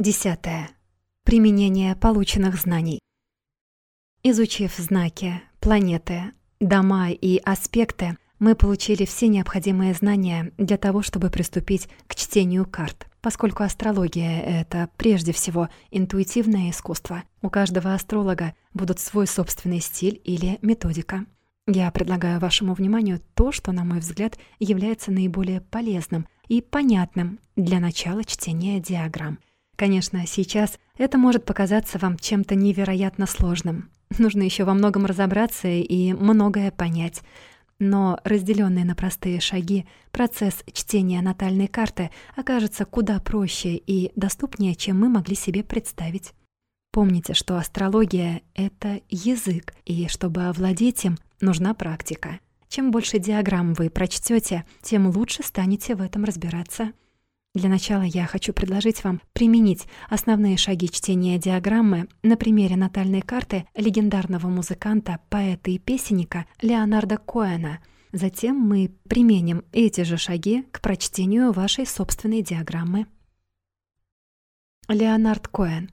Десятое. Применение полученных знаний. Изучив знаки, планеты, дома и аспекты, мы получили все необходимые знания для того, чтобы приступить к чтению карт. Поскольку астрология — это прежде всего интуитивное искусство, у каждого астролога будут свой собственный стиль или методика. Я предлагаю вашему вниманию то, что, на мой взгляд, является наиболее полезным и понятным для начала чтения диаграмм. Конечно, сейчас это может показаться вам чем-то невероятно сложным. Нужно еще во многом разобраться и многое понять. Но разделенный на простые шаги процесс чтения натальной карты окажется куда проще и доступнее, чем мы могли себе представить. Помните, что астрология — это язык, и чтобы овладеть им, нужна практика. Чем больше диаграмм вы прочтете, тем лучше станете в этом разбираться. Для начала я хочу предложить вам применить основные шаги чтения диаграммы на примере натальной карты легендарного музыканта, поэта и песенника Леонарда Коэна. Затем мы применим эти же шаги к прочтению вашей собственной диаграммы. Леонард Коэн.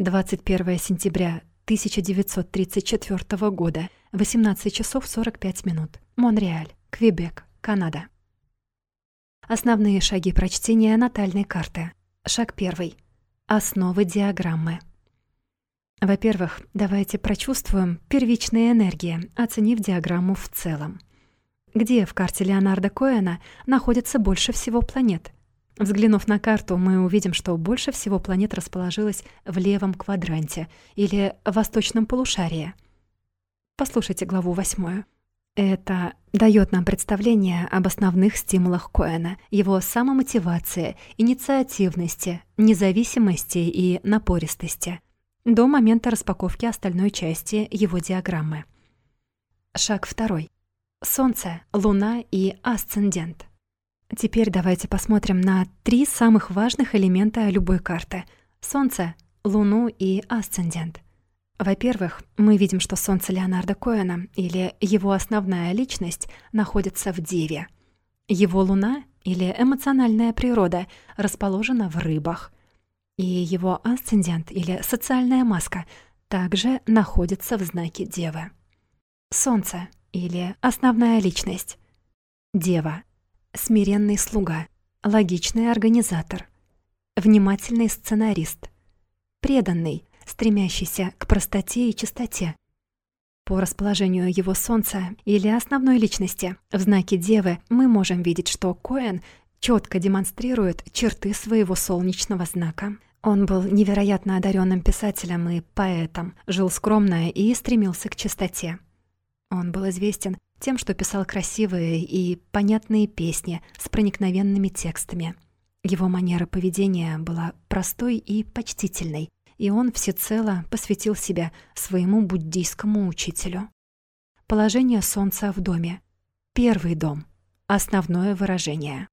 21 сентября 1934 года, 18 часов 45 минут. Монреаль, Квебек, Канада. Основные шаги прочтения натальной карты. Шаг первый. Основы диаграммы. Во-первых, давайте прочувствуем первичные энергии, оценив диаграмму в целом. Где в карте Леонарда Коэна находится больше всего планет? Взглянув на карту, мы увидим, что больше всего планет расположилось в левом квадранте или восточном полушарии. Послушайте главу восьмую. Это дает нам представление об основных стимулах Коэна, его самомотивации, инициативности, независимости и напористости до момента распаковки остальной части его диаграммы. Шаг второй. Солнце, Луна и асцендент. Теперь давайте посмотрим на три самых важных элемента любой карты — Солнце, Луну и асцендент — во-первых, мы видим, что солнце Леонарда Коэна или его основная личность находится в Деве. Его луна или эмоциональная природа расположена в рыбах. И его асцендент или социальная маска также находится в знаке Девы. Солнце или основная личность. Дева. Смиренный слуга. Логичный организатор. Внимательный сценарист. Преданный, стремящийся к простоте и чистоте. По расположению его солнца или основной личности в знаке Девы мы можем видеть, что Коэн четко демонстрирует черты своего солнечного знака. Он был невероятно одаренным писателем и поэтом, жил скромно и стремился к чистоте. Он был известен тем, что писал красивые и понятные песни с проникновенными текстами. Его манера поведения была простой и почтительной, и он всецело посвятил себя своему буддийскому учителю. Положение солнца в доме. Первый дом. Основное выражение.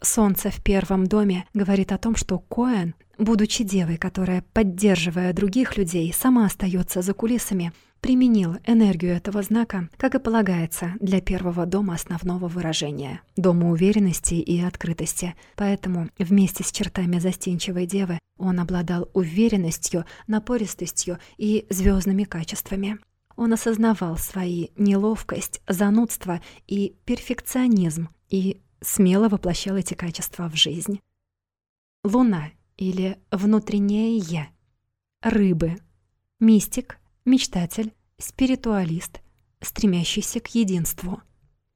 Солнце в первом доме говорит о том, что Коэн, будучи девой, которая, поддерживая других людей, сама остается за кулисами, применил энергию этого знака, как и полагается для первого дома основного выражения, дома уверенности и открытости. Поэтому вместе с чертами застенчивой девы он обладал уверенностью, напористостью и звездными качествами. Он осознавал свои неловкость, занудство и перфекционизм и смело воплощал эти качества в жизнь. Луна или внутреннее «я». Рыбы. Мистик, мечтатель, спиритуалист, стремящийся к единству.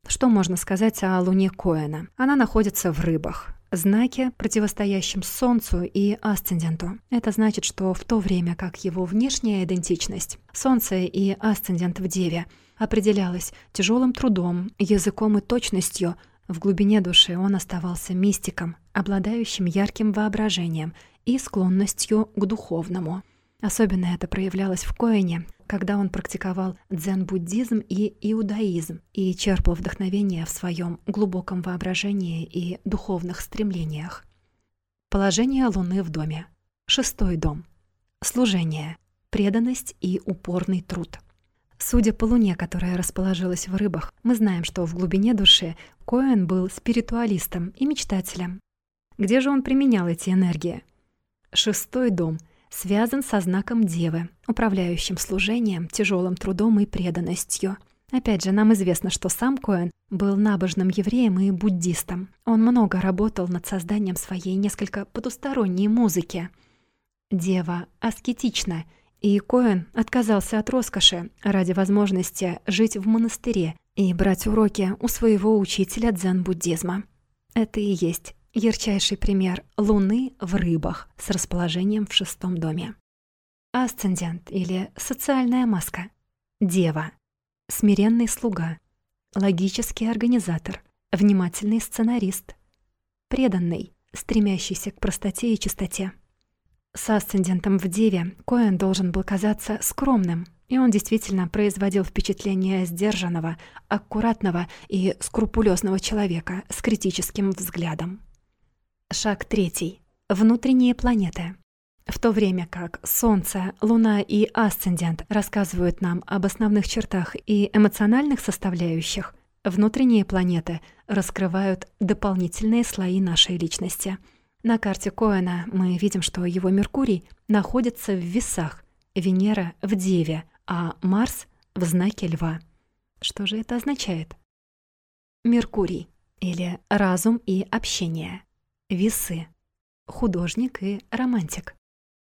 Что можно сказать о Луне Коэна? Она находится в рыбах, знаке, противостоящем Солнцу и асценденту. Это значит, что в то время как его внешняя идентичность, Солнце и асцендент в Деве, определялась тяжелым трудом, языком и точностью, в глубине души он оставался мистиком, обладающим ярким воображением и склонностью к духовному. Особенно это проявлялось в Коэне, когда он практиковал дзен-буддизм и иудаизм и черпал вдохновение в своем глубоком воображении и духовных стремлениях. Положение Луны в доме. Шестой дом. Служение, преданность и упорный труд. Судя по Луне, которая расположилась в рыбах, мы знаем, что в глубине души Коэн был спиритуалистом и мечтателем. Где же он применял эти энергии? Шестой дом связан со знаком Девы, управляющим служением, тяжелым трудом и преданностью. Опять же, нам известно, что сам Коэн был набожным евреем и буддистом. Он много работал над созданием своей несколько потусторонней музыки. Дева аскетична, и Коэн отказался от роскоши ради возможности жить в монастыре и брать уроки у своего учителя дзен-буддизма. Это и есть ярчайший пример Луны в рыбах с расположением в шестом доме. Асцендент или социальная маска. Дева. Смиренный слуга. Логический организатор. Внимательный сценарист. Преданный, стремящийся к простоте и чистоте. С асцендентом в Деве Коэн должен был казаться скромным, и он действительно производил впечатление сдержанного, аккуратного и скрупулезного человека с критическим взглядом. Шаг третий. Внутренние планеты. В то время как Солнце, Луна и Асцендент рассказывают нам об основных чертах и эмоциональных составляющих, внутренние планеты раскрывают дополнительные слои нашей личности. На карте Коэна мы видим, что его Меркурий находится в весах, Венера в Деве, а Марс в знаке Льва. Что же это означает? Меркурий или разум и общение – Весы. Художник и романтик.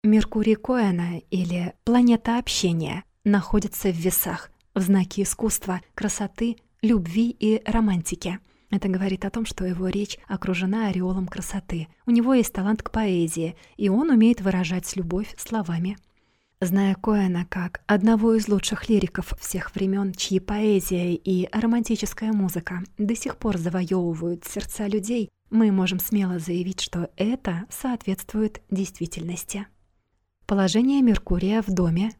Меркурий Коэна или планета общения находится в весах, в знаке искусства, красоты, любви и романтики. Это говорит о том, что его речь окружена ореолом красоты. У него есть талант к поэзии, и он умеет выражать любовь словами. Зная Коэна как одного из лучших лириков всех времен, чьи поэзия и романтическая музыка до сих пор завоевывают сердца людей, мы можем смело заявить, что это соответствует действительности. Положение Меркурия в доме.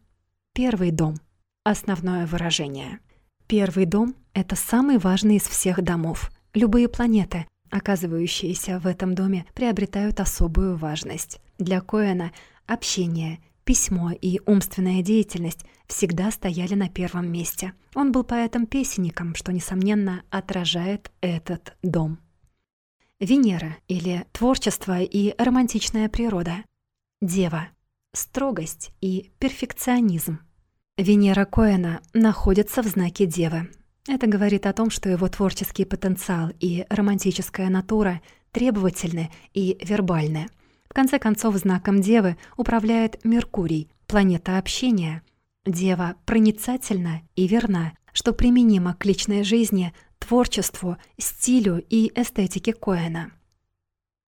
Первый дом. Основное выражение. Первый дом — это самый важный из всех домов. Любые планеты, оказывающиеся в этом доме, приобретают особую важность. Для Коэна общение, письмо и умственная деятельность всегда стояли на первом месте. Он был поэтом-песенником, что, несомненно, отражает этот дом. Венера или творчество и романтичная природа. Дева. Строгость и перфекционизм. Венера Коэна находится в знаке Девы. Это говорит о том, что его творческий потенциал и романтическая натура требовательны и вербальны. В конце концов, знаком Девы управляет Меркурий, планета общения. Дева проницательна и верна, что применимо к личной жизни творчеству, стилю и эстетике Коэна.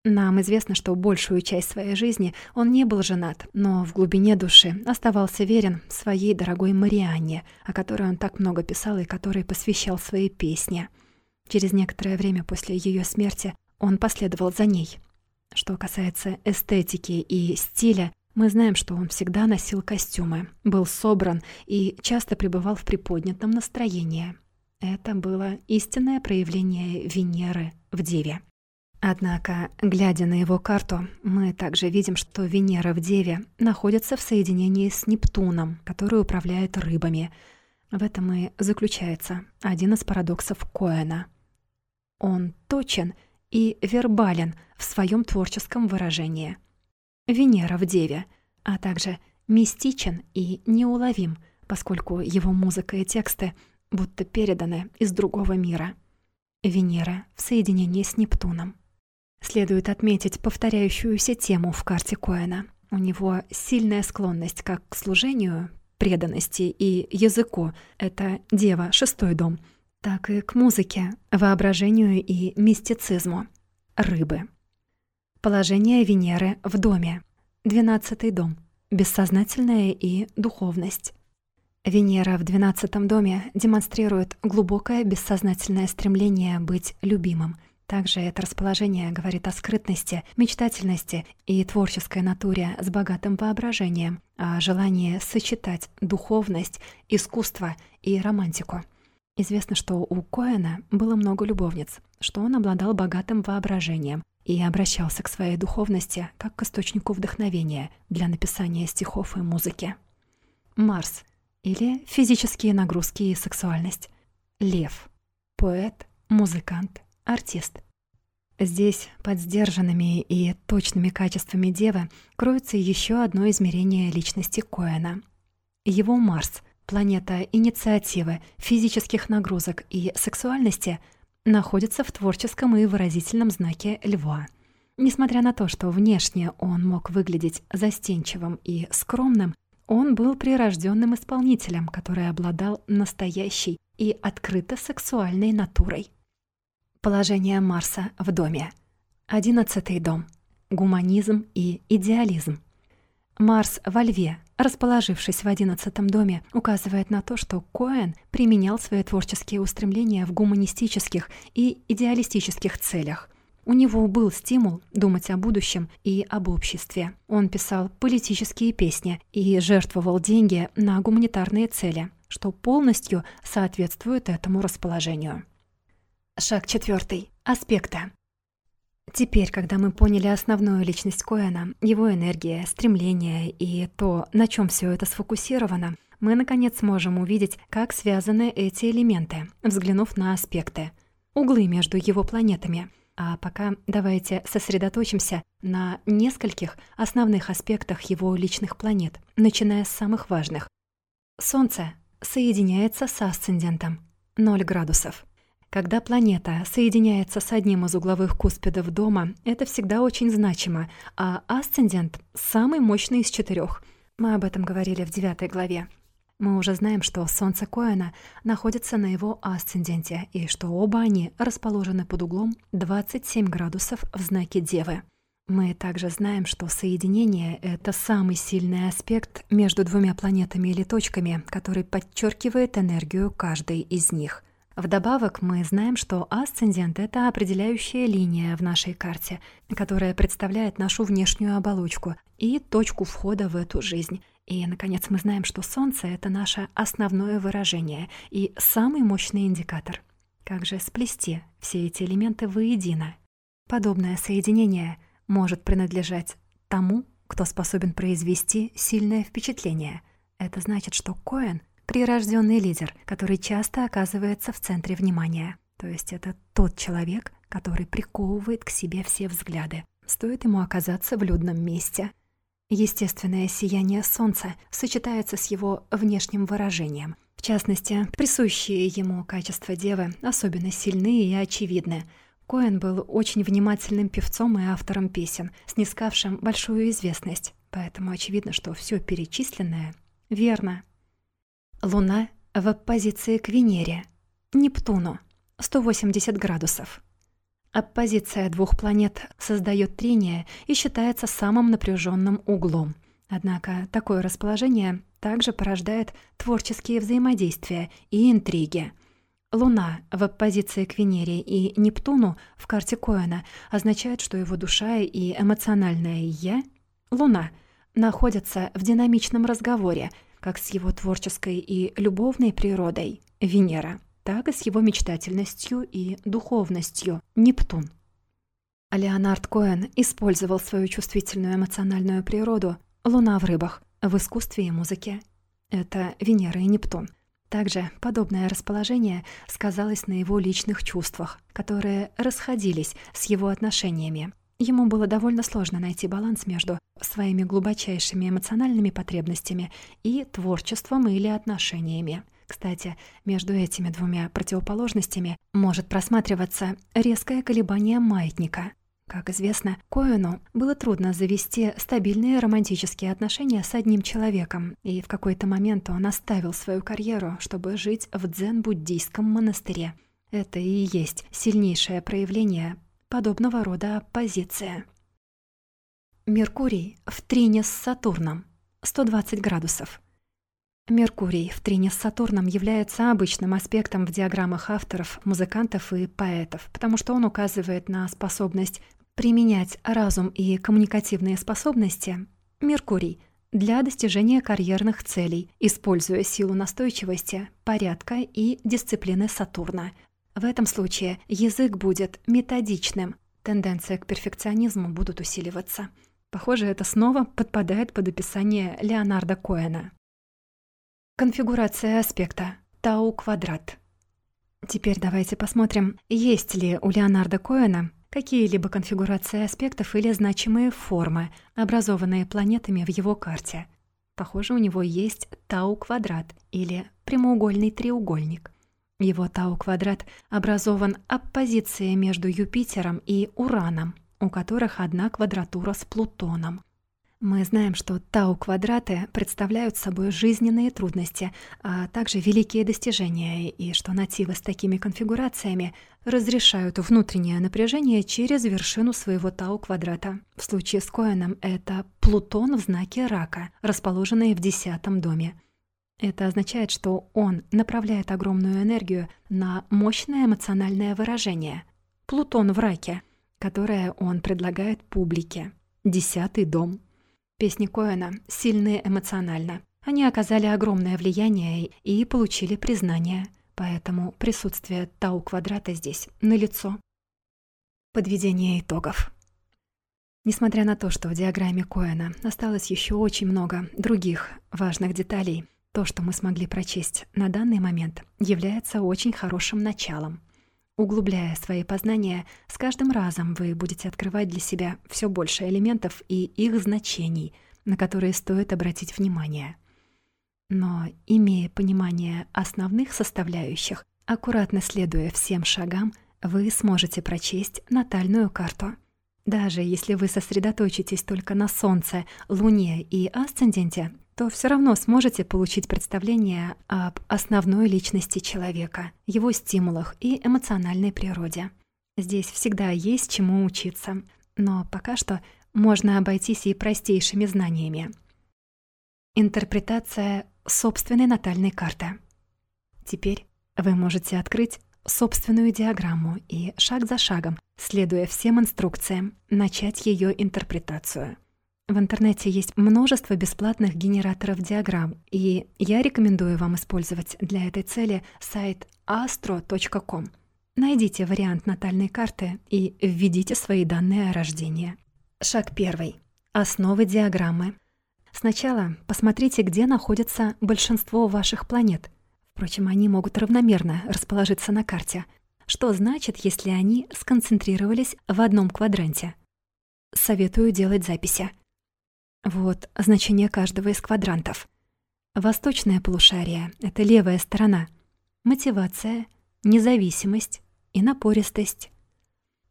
Нам известно, что большую часть своей жизни он не был женат, но в глубине души оставался верен своей дорогой Марианне, о которой он так много писал и которой посвящал свои песни. Через некоторое время после ее смерти он последовал за ней. Что касается эстетики и стиля, мы знаем, что он всегда носил костюмы, был собран и часто пребывал в приподнятом настроении. Это было истинное проявление Венеры в Деве. Однако, глядя на его карту, мы также видим, что Венера в Деве находится в соединении с Нептуном, который управляет рыбами. В этом и заключается один из парадоксов Коэна. Он точен и вербален в своем творческом выражении. Венера в Деве, а также мистичен и неуловим, поскольку его музыка и тексты будто переданы из другого мира. Венера в соединении с Нептуном. Следует отметить повторяющуюся тему в карте Коэна. У него сильная склонность как к служению, преданности и языку — это Дева, шестой дом, так и к музыке, воображению и мистицизму — рыбы. Положение Венеры в доме. Двенадцатый дом. Бессознательная и духовность. Венера в двенадцатом доме демонстрирует глубокое бессознательное стремление быть любимым. Также это расположение говорит о скрытности, мечтательности и творческой натуре с богатым воображением, о желании сочетать духовность, искусство и романтику. Известно, что у Коэна было много любовниц, что он обладал богатым воображением и обращался к своей духовности как к источнику вдохновения для написания стихов и музыки. Марс — или физические нагрузки и сексуальность. Лев. Поэт, музыкант, артист. Здесь, под сдержанными и точными качествами Девы, кроется еще одно измерение личности Коэна. Его Марс, планета инициативы, физических нагрузок и сексуальности, находится в творческом и выразительном знаке Льва. Несмотря на то, что внешне он мог выглядеть застенчивым и скромным, он был прирожденным исполнителем, который обладал настоящей и открыто сексуальной натурой. Положение Марса в доме. Одиннадцатый дом. Гуманизм и идеализм. Марс во Льве, расположившись в одиннадцатом доме, указывает на то, что Коэн применял свои творческие устремления в гуманистических и идеалистических целях. У него был стимул думать о будущем и об обществе. Он писал политические песни и жертвовал деньги на гуманитарные цели, что полностью соответствует этому расположению. Шаг четвертый. Аспекта. Теперь, когда мы поняли основную личность Коэна, его энергия, стремления и то, на чем все это сфокусировано, мы, наконец, сможем увидеть, как связаны эти элементы, взглянув на аспекты, углы между его планетами. А пока давайте сосредоточимся на нескольких основных аспектах его личных планет, начиная с самых важных. Солнце соединяется с асцендентом 0 градусов. Когда планета соединяется с одним из угловых куспидов дома, это всегда очень значимо, а асцендент — самый мощный из четырех. Мы об этом говорили в девятой главе. Мы уже знаем, что Солнце Коэна находится на его асценденте, и что оба они расположены под углом 27 градусов в знаке Девы. Мы также знаем, что соединение — это самый сильный аспект между двумя планетами или точками, который подчеркивает энергию каждой из них. Вдобавок мы знаем, что асцендент — это определяющая линия в нашей карте, которая представляет нашу внешнюю оболочку и точку входа в эту жизнь. И, наконец, мы знаем, что Солнце — это наше основное выражение и самый мощный индикатор. Как же сплести все эти элементы воедино? Подобное соединение может принадлежать тому, кто способен произвести сильное впечатление. Это значит, что Коэн — прирожденный лидер, который часто оказывается в центре внимания. То есть это тот человек, который приковывает к себе все взгляды. Стоит ему оказаться в людном месте. Естественное сияние солнца сочетается с его внешним выражением. В частности, присущие ему качества девы особенно сильны и очевидны. Коэн был очень внимательным певцом и автором песен, снискавшим большую известность, поэтому очевидно, что все перечисленное верно. Луна в оппозиции к Венере, Нептуну, 180 градусов. Оппозиция двух планет создает трение и считается самым напряженным углом. Однако такое расположение также порождает творческие взаимодействия и интриги. Луна в оппозиции к Венере и Нептуну в карте Коэна означает, что его душа и эмоциональное «я» — Луна — находятся в динамичном разговоре — как с его творческой и любовной природой Венера, так и с его мечтательностью и духовностью Нептун. Леонард Коэн использовал свою чувствительную эмоциональную природу «Луна в рыбах» в искусстве и музыке. Это Венера и Нептун. Также подобное расположение сказалось на его личных чувствах, которые расходились с его отношениями Ему было довольно сложно найти баланс между своими глубочайшими эмоциональными потребностями и творчеством или отношениями. Кстати, между этими двумя противоположностями может просматриваться резкое колебание маятника. Как известно, Коэну было трудно завести стабильные романтические отношения с одним человеком, и в какой-то момент он оставил свою карьеру, чтобы жить в дзен-буддийском монастыре. Это и есть сильнейшее проявление подобного рода оппозиция. Меркурий в трине с Сатурном. 120 градусов. Меркурий в трине с Сатурном является обычным аспектом в диаграммах авторов, музыкантов и поэтов, потому что он указывает на способность применять разум и коммуникативные способности Меркурий для достижения карьерных целей, используя силу настойчивости, порядка и дисциплины Сатурна – в этом случае язык будет методичным, тенденция к перфекционизму будут усиливаться. Похоже, это снова подпадает под описание Леонарда Коэна. Конфигурация аспекта Тау квадрат. Теперь давайте посмотрим, есть ли у Леонарда Коэна какие-либо конфигурации аспектов или значимые формы, образованные планетами в его карте. Похоже, у него есть тау-квадрат или прямоугольный треугольник. Его тау-квадрат образован оппозицией между Юпитером и Ураном, у которых одна квадратура с Плутоном. Мы знаем, что тау-квадраты представляют собой жизненные трудности, а также великие достижения, и что нативы с такими конфигурациями разрешают внутреннее напряжение через вершину своего тау-квадрата. В случае с Коэном это Плутон в знаке рака, расположенный в десятом доме. Это означает, что он направляет огромную энергию на мощное эмоциональное выражение. Плутон в раке, которое он предлагает публике. Десятый дом. Песни Коэна сильные эмоционально. Они оказали огромное влияние и получили признание, поэтому присутствие Тау-квадрата здесь налицо. Подведение итогов. Несмотря на то, что в диаграмме Коэна осталось еще очень много других важных деталей, то, что мы смогли прочесть на данный момент, является очень хорошим началом. Углубляя свои познания, с каждым разом вы будете открывать для себя все больше элементов и их значений, на которые стоит обратить внимание. Но, имея понимание основных составляющих, аккуратно следуя всем шагам, вы сможете прочесть натальную карту. Даже если вы сосредоточитесь только на Солнце, Луне и Асценденте, то все равно сможете получить представление об основной личности человека, его стимулах и эмоциональной природе. Здесь всегда есть чему учиться, но пока что можно обойтись и простейшими знаниями. Интерпретация собственной натальной карты. Теперь вы можете открыть собственную диаграмму и шаг за шагом, следуя всем инструкциям, начать ее интерпретацию. В интернете есть множество бесплатных генераторов диаграмм, и я рекомендую вам использовать для этой цели сайт astro.com. Найдите вариант натальной карты и введите свои данные о рождении. Шаг первый. Основы диаграммы. Сначала посмотрите, где находится большинство ваших планет. Впрочем, они могут равномерно расположиться на карте. Что значит, если они сконцентрировались в одном квадранте? Советую делать записи. Вот значение каждого из квадрантов. Восточное полушарие — это левая сторона. Мотивация, независимость и напористость.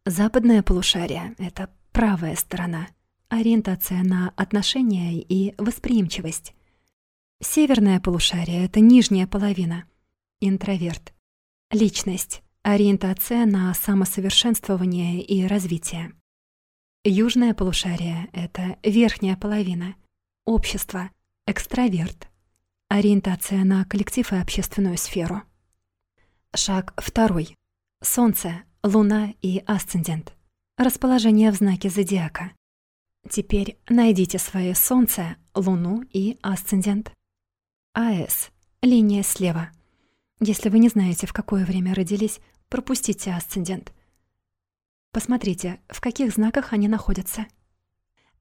Западное полушарие — это правая сторона. Ориентация на отношения и восприимчивость. Северное полушарие — это нижняя половина. Интроверт. Личность. Ориентация на самосовершенствование и развитие. Южное полушарие — это верхняя половина. Общество, экстраверт. Ориентация на коллектив и общественную сферу. Шаг второй. Солнце, Луна и Асцендент. Расположение в знаке зодиака. Теперь найдите свое Солнце, Луну и Асцендент. АС. Линия слева. Если вы не знаете, в какое время родились, пропустите Асцендент — Посмотрите, в каких знаках они находятся.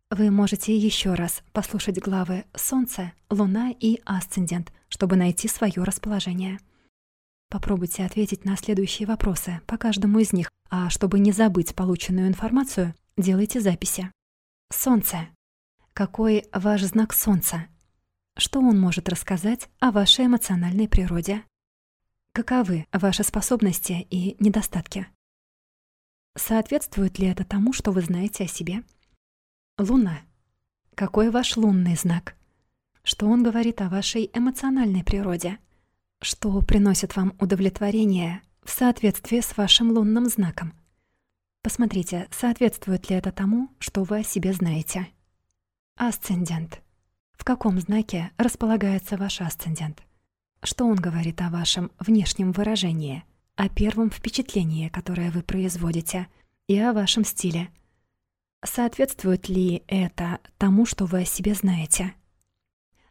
Вы можете еще раз послушать главы «Солнце», «Луна» и «Асцендент», чтобы найти свое расположение. Попробуйте ответить на следующие вопросы по каждому из них, а чтобы не забыть полученную информацию, делайте записи. Солнце. Какой ваш знак Солнца? Что он может рассказать о вашей эмоциональной природе? Каковы ваши способности и недостатки? Соответствует ли это тому, что вы знаете о себе? Луна. Какой ваш лунный знак? Что он говорит о вашей эмоциональной природе? Что приносит вам удовлетворение в соответствии с вашим лунным знаком? Посмотрите, соответствует ли это тому, что вы о себе знаете. Асцендент. В каком знаке располагается ваш асцендент? Что он говорит о вашем внешнем выражении – о первом впечатлении, которое вы производите, и о вашем стиле. Соответствует ли это тому, что вы о себе знаете?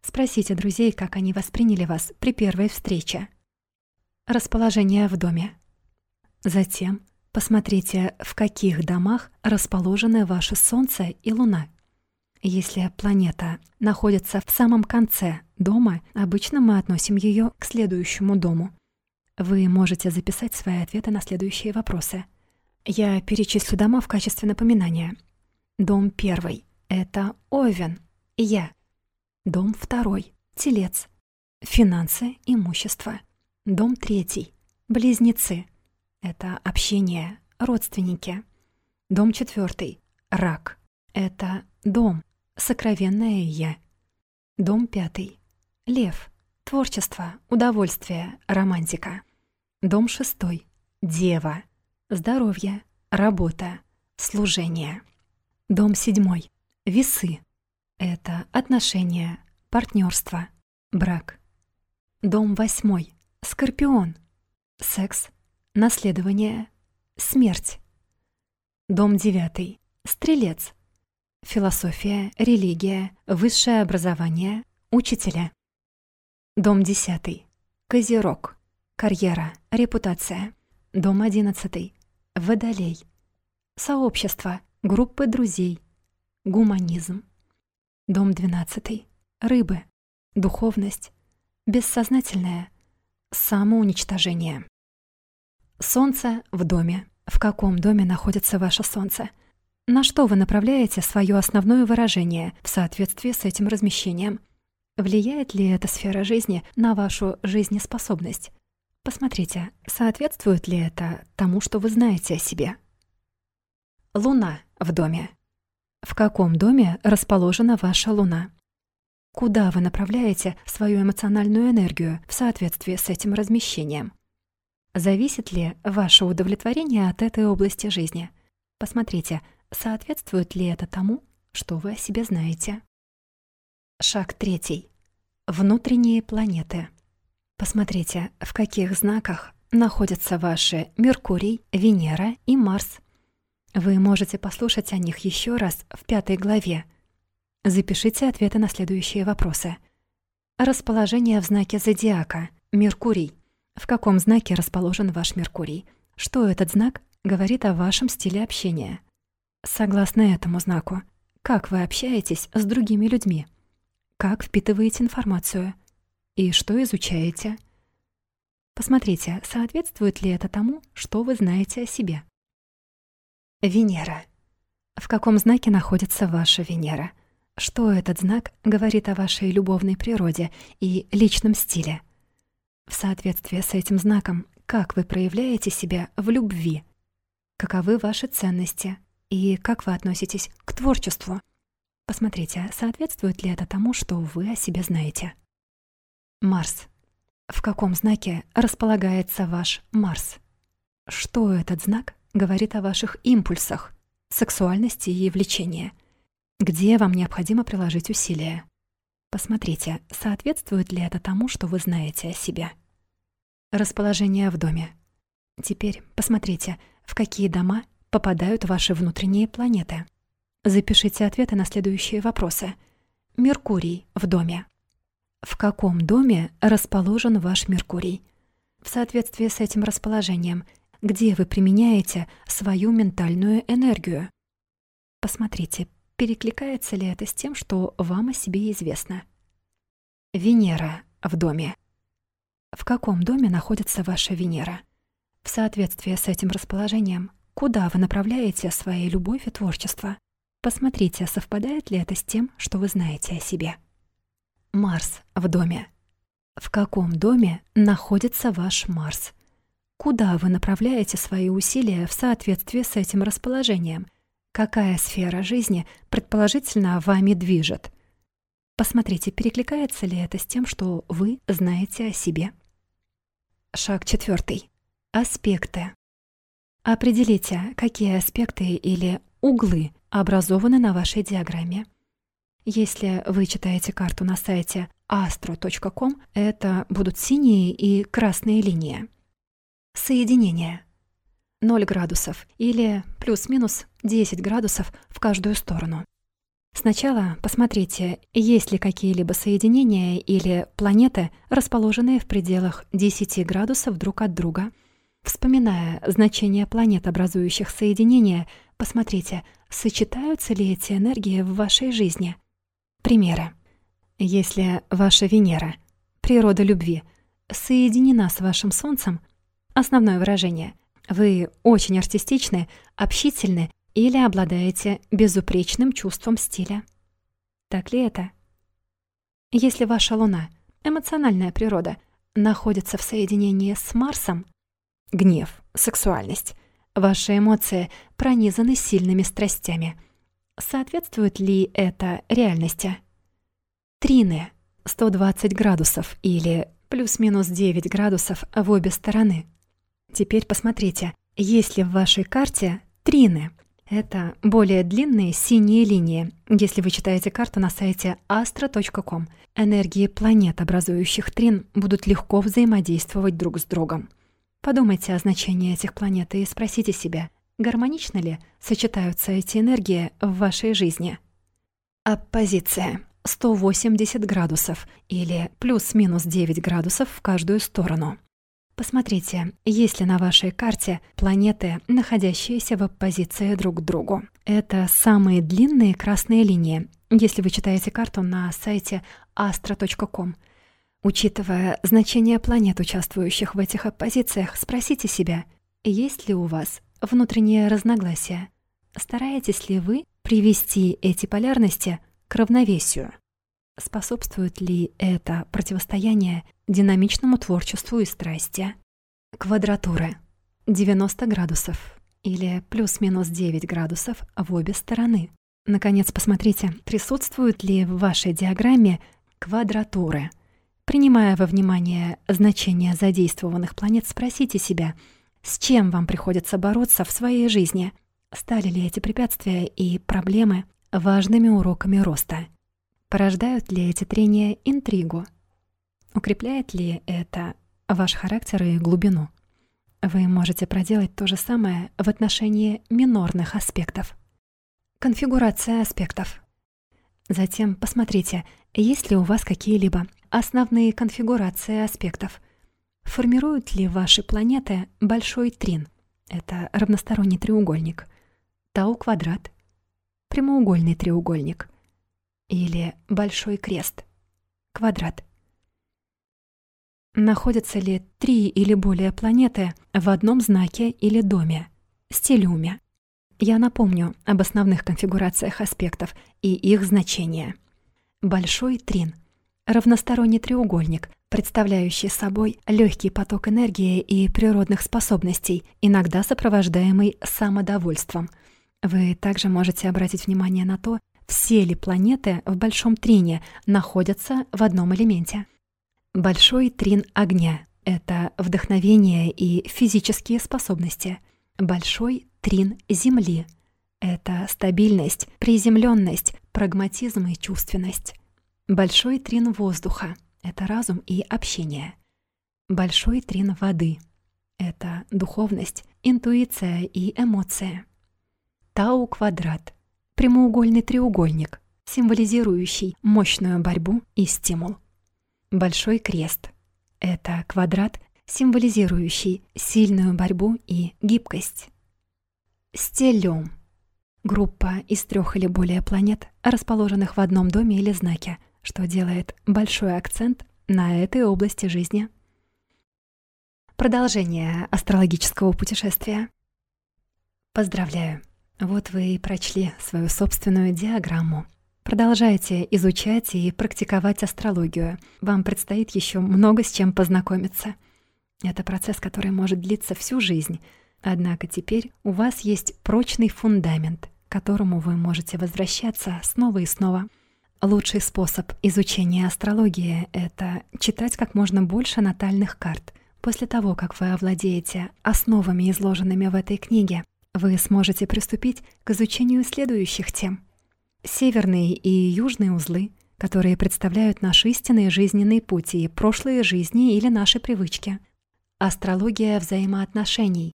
Спросите друзей, как они восприняли вас при первой встрече. Расположение в доме. Затем посмотрите, в каких домах расположены ваше Солнце и Луна. Если планета находится в самом конце дома, обычно мы относим ее к следующему дому. Вы можете записать свои ответы на следующие вопросы. Я перечислю дома в качестве напоминания. Дом первый — это Овен, я. Дом второй — Телец, финансы, имущество. Дом третий — Близнецы, это общение, родственники. Дом четвертый — Рак, это дом, сокровенное я. Дом пятый — Лев, творчество, удовольствие, романтика. Дом шестой — Дева, здоровье, работа, служение. Дом седьмой — Весы, это отношения, партнерство, брак. Дом восьмой — Скорпион, секс, наследование, смерть. Дом девятый — Стрелец, Философия, религия, высшее образование, учителя. Дом 10. Козерог. Карьера, репутация. Дом 11. Водолей. Сообщество, группы друзей. Гуманизм. Дом 12. Рыбы. Духовность. Бессознательное. Самоуничтожение. Солнце в доме. В каком доме находится ваше солнце? На что вы направляете свое основное выражение в соответствии с этим размещением? Влияет ли эта сфера жизни на вашу жизнеспособность? Посмотрите, соответствует ли это тому, что вы знаете о себе. Луна в доме. В каком доме расположена ваша Луна? Куда вы направляете свою эмоциональную энергию в соответствии с этим размещением? Зависит ли ваше удовлетворение от этой области жизни? Посмотрите, Соответствует ли это тому, что вы о себе знаете? Шаг третий. Внутренние планеты. Посмотрите, в каких знаках находятся ваши Меркурий, Венера и Марс. Вы можете послушать о них еще раз в пятой главе. Запишите ответы на следующие вопросы. Расположение в знаке зодиака. Меркурий. В каком знаке расположен ваш Меркурий? Что этот знак говорит о вашем стиле общения? Согласно этому знаку, как вы общаетесь с другими людьми? Как впитываете информацию? И что изучаете? Посмотрите, соответствует ли это тому, что вы знаете о себе. Венера. В каком знаке находится ваша Венера? Что этот знак говорит о вашей любовной природе и личном стиле? В соответствии с этим знаком, как вы проявляете себя в любви? Каковы ваши ценности, и как вы относитесь к творчеству? Посмотрите, соответствует ли это тому, что вы о себе знаете. Марс. В каком знаке располагается ваш Марс? Что этот знак говорит о ваших импульсах, сексуальности и влечении? Где вам необходимо приложить усилия? Посмотрите, соответствует ли это тому, что вы знаете о себе. Расположение в доме. Теперь посмотрите, в какие дома попадают ваши внутренние планеты. Запишите ответы на следующие вопросы. Меркурий в доме. В каком доме расположен ваш Меркурий? В соответствии с этим расположением, где вы применяете свою ментальную энергию? Посмотрите, перекликается ли это с тем, что вам о себе известно. Венера в доме. В каком доме находится ваша Венера? В соответствии с этим расположением, Куда вы направляете свою любовь и творчество? Посмотрите, совпадает ли это с тем, что вы знаете о себе. Марс в доме. В каком доме находится ваш Марс? Куда вы направляете свои усилия в соответствии с этим расположением? Какая сфера жизни предположительно вами движет? Посмотрите, перекликается ли это с тем, что вы знаете о себе. Шаг четвертый. Аспекты. Определите, какие аспекты или углы образованы на вашей диаграмме. Если вы читаете карту на сайте astro.com, это будут синие и красные линии. Соединение. 0 градусов или плюс-минус 10 градусов в каждую сторону. Сначала посмотрите, есть ли какие-либо соединения или планеты, расположенные в пределах 10 градусов друг от друга – Вспоминая значение планет, образующих соединения, посмотрите, сочетаются ли эти энергии в вашей жизни. Примеры. Если ваша Венера, природа любви, соединена с вашим Солнцем, основное выражение, Вы очень артистичны, общительны или обладаете безупречным чувством стиля. Так ли это? Если ваша Луна, эмоциональная природа, находится в соединении с Марсом, гнев, сексуальность, ваши эмоции пронизаны сильными страстями. Соответствует ли это реальности? Трины 120 градусов или плюс-минус 9 градусов в обе стороны. Теперь посмотрите, есть ли в вашей карте трины. Это более длинные синие линии, если вы читаете карту на сайте astro.com. Энергии планет, образующих трин, будут легко взаимодействовать друг с другом. Подумайте о значении этих планет и спросите себя, гармонично ли сочетаются эти энергии в вашей жизни. Оппозиция. 180 градусов или плюс-минус 9 градусов в каждую сторону. Посмотрите, есть ли на вашей карте планеты, находящиеся в оппозиции друг к другу. Это самые длинные красные линии, если вы читаете карту на сайте astro.com. Учитывая значение планет, участвующих в этих оппозициях, спросите себя, есть ли у вас внутреннее разногласие? Стараетесь ли вы привести эти полярности к равновесию? Способствует ли это противостояние динамичному творчеству и страсти? Квадратуры 90 градусов или плюс-минус 9 градусов в обе стороны. Наконец, посмотрите, присутствуют ли в вашей диаграмме квадратуры. Принимая во внимание значение задействованных планет, спросите себя, с чем вам приходится бороться в своей жизни? Стали ли эти препятствия и проблемы важными уроками роста? Порождают ли эти трения интригу? Укрепляет ли это ваш характер и глубину? Вы можете проделать то же самое в отношении минорных аспектов. Конфигурация аспектов. Затем посмотрите, есть ли у вас какие-либо основные конфигурации аспектов. Формируют ли ваши планеты большой трин? Это равносторонний треугольник. Тау-квадрат. Прямоугольный треугольник или большой крест, квадрат. Находятся ли три или более планеты в одном знаке или доме, стелиуме? Я напомню об основных конфигурациях аспектов и их значения. Большой трин — равносторонний треугольник, представляющий собой легкий поток энергии и природных способностей, иногда сопровождаемый самодовольством. Вы также можете обратить внимание на то, все ли планеты в большом трине находятся в одном элементе. Большой трин огня — это вдохновение и физические способности. Большой трин Земли — это стабильность, приземленность, прагматизм и чувственность. Большой трин воздуха — это разум и общение. Большой трин воды — это духовность, интуиция и эмоция. Тау-квадрат — прямоугольный треугольник, символизирующий мощную борьбу и стимул. Большой крест — это квадрат, символизирующий сильную борьбу и гибкость. Стеллиум — группа из трех или более планет, расположенных в одном доме или знаке, что делает большой акцент на этой области жизни. Продолжение астрологического путешествия. Поздравляю! Вот вы и прочли свою собственную диаграмму. Продолжайте изучать и практиковать астрологию. Вам предстоит еще много с чем познакомиться. Это процесс, который может длиться всю жизнь. Однако теперь у вас есть прочный фундамент, к которому вы можете возвращаться снова и снова. Лучший способ изучения астрологии — это читать как можно больше натальных карт. После того, как вы овладеете основами, изложенными в этой книге, вы сможете приступить к изучению следующих тем. Северные и южные узлы, которые представляют наши истинные жизненные пути, прошлые жизни или наши привычки. Астрология взаимоотношений.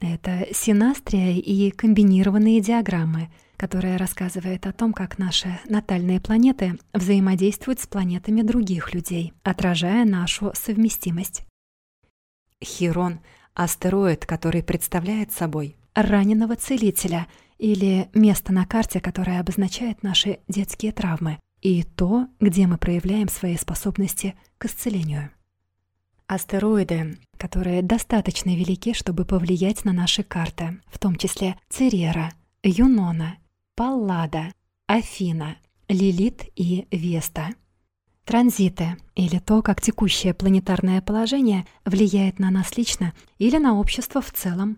Это синастрия и комбинированные диаграммы, которая рассказывает о том, как наши натальные планеты взаимодействуют с планетами других людей, отражая нашу совместимость. Хирон — астероид, который представляет собой раненого целителя или место на карте, которое обозначает наши детские травмы и то, где мы проявляем свои способности к исцелению. Астероиды, которые достаточно велики, чтобы повлиять на наши карты, в том числе Церера, Юнона, Паллада, Афина, Лилит и Веста. Транзиты, или то, как текущее планетарное положение влияет на нас лично или на общество в целом.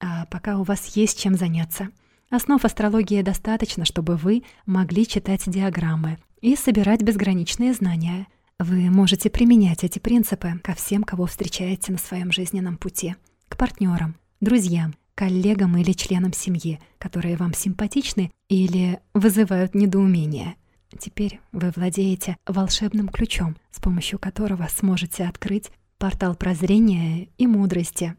А пока у вас есть чем заняться. Основ астрологии достаточно, чтобы вы могли читать диаграммы и собирать безграничные знания. Вы можете применять эти принципы ко всем, кого встречаете на своем жизненном пути. К партнерам, друзьям, коллегам или членам семьи, которые вам симпатичны или вызывают недоумение – Теперь вы владеете волшебным ключом, с помощью которого сможете открыть портал прозрения и мудрости.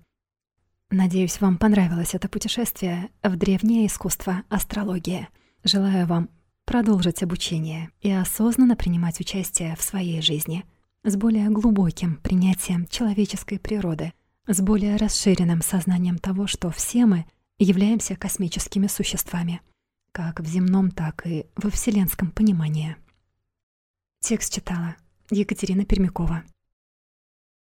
Надеюсь, вам понравилось это путешествие в древнее искусство астрологии. Желаю вам продолжить обучение и осознанно принимать участие в своей жизни с более глубоким принятием человеческой природы, с более расширенным сознанием того, что все мы являемся космическими существами как в земном, так и во вселенском понимании. Текст читала Екатерина Пермякова.